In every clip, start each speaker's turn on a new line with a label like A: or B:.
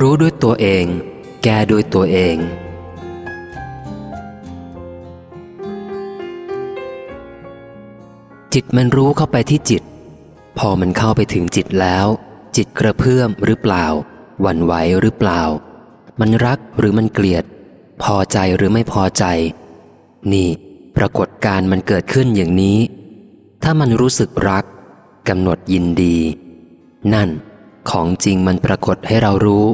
A: รู้ด้วยตัวเอง แก้ด้วยตัวเอง จิตมันรู้เข้าไปที่จิต พอมันเข้าไปถึงจิตแล้ว จิตกระเพื่อมหรือเปล่า หวั่นไหวหรือเปล่า มันรักหรือมันเกลียด พอใจหรือไม่พอใจ นี่ ปรากฏการมันเกิดขึ้นอย่างนี้ ถ้ามันรู้สึกรักกำหนดยินดี นั่น ของจริงมันปรากฏให้เรารู้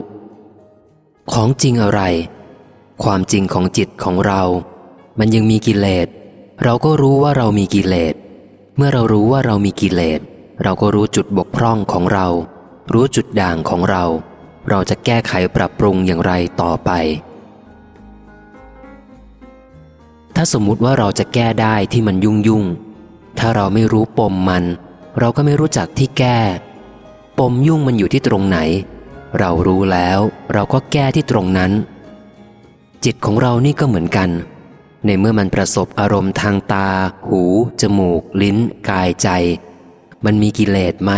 A: ของจริงอะไร ความจริงของจิตของเรา มันยังมีกิเลส เราก็รู้ว่าเรามีกิเลส เมื่อเรารู้ว่าเรามีกิเลส เราก็รู้จุดบกพร่องของเรา รู้จุดด่างของเรา เราจะแก้ไขปรับปรุงอย่างไรต่อไป ถ้าสมมุติว่าเราจะแก้ได้ที่มันยุ่งยุ่ง ถ้าเราไม่รู้ปมมัน เราก็ไม่รู้จักที่แก้ ปมยุ่งมันอยู่ที่ตรงไหน เรารู้แล้วเราก็แก้ที่ตรงนั้น จิตของเรานี่ก็เหมือนกัน ในเมื่อมันประสบอารมณ์ทางตา หู จมูก ลิ้น กายใจ มันมีกิเลสไหม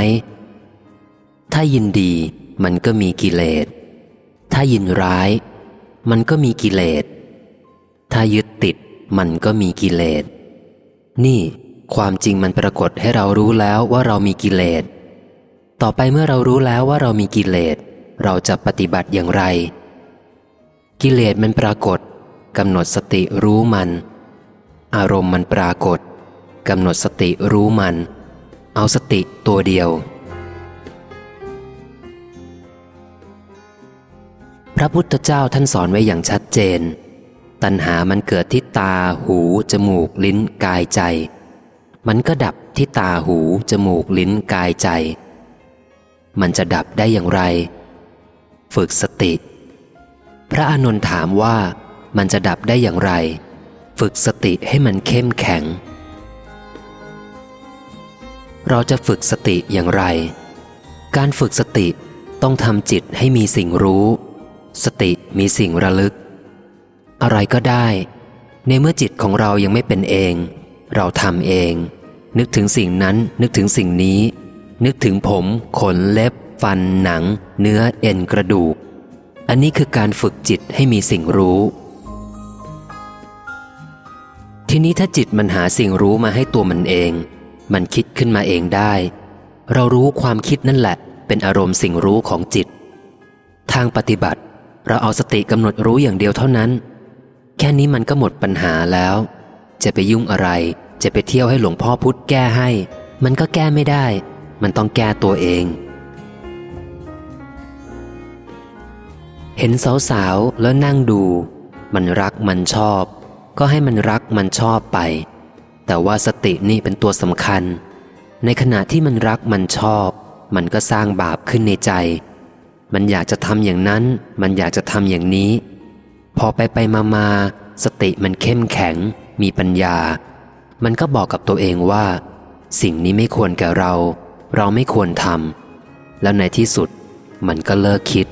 A: ถ้ายินดีมันก็มีกิเลส ถ้ายินร้าย มันก็มีกิเลส ถ้ายึดติดมันก็มีกิเลส นี่ ความจริงมันปรากฏให้เรารู้แล้วว่าเรามีกิเลส ต่อไปเมื่อเรารู้แล้วว่าเรามีกิเลส เราจะปฏิบัติอย่างไร กิเลสมันปรากฏกำหนดสติรู้มัน อารมณ์มันปรากฏกำหนดสติรู้มัน เอาสติตัวเดียว พระพุทธเจ้าท่านสอนไว้อย่างชัดเจน ตัณหามันเกิดที่ตาหู จมูกลิ้นกายใจ มันก็ดับที่ตาหู จมูกลิ้นกายใจ มันจะดับได้อย่างไร ฝึกสติ พระอานนท์ถามว่ามันจะดับได้อย่างไร ฝึกสติให้มันเข้มแข็ง เราจะฝึกสติอย่างไร การฝึกสติต้องทำจิตให้มีสิ่งรู้ สติมีสิ่งระลึก อะไรก็ได้ ในเมื่อจิตของเรายังไม่เป็นเอง เราทำเอง นึกถึงสิ่งนั้นนึกถึงสิ่งนี้ นึกถึงผม ขนเล็บ ฟันหนัง เนื้อเอ็นกระดูก อันนี้คือการฝึกจิตให้มีสิ่งรู้ ทีนี้ถ้าจิตมันหาสิ่งรู้มาให้ตัวมันเอง มันคิดขึ้นมาเองได้ เรารู้ความคิดนั่นแหละ เป็นอารมณ์สิ่งรู้ของจิต ทางปฏิบัติ เราเอาสติกำหนดรู้อย่างเดียวเท่านั้น แค่นี้มันก็หมดปัญหาแล้ว จะไปยุ่งอะไร จะไปเที่ยวให้หลวงพ่อพุธแก้ให้ มันก็แก้ไม่ได้ มันต้องแก้ตัวเอง เห็นสาวๆแล้วนั่งดู มันรักมันชอบ ก็ให้มันรักมันชอบไป แต่ว่าสตินี่เป็นตัวสำคัญ ในขณะที่มันรักมันชอบ มันก็สร้างบาปขึ้นในใจ มันอยากจะทำอย่างนั้น มันอยากจะทำอย่างนี้ พอไปไปมามาสติมันเข้มแข็ง มีปัญญา มันก็บอกกับตัวเองว่า สิ่งนี้ไม่ควรแก่เรา เราไม่ควรทำแล้วในที่สุดมันก็เลิกคิด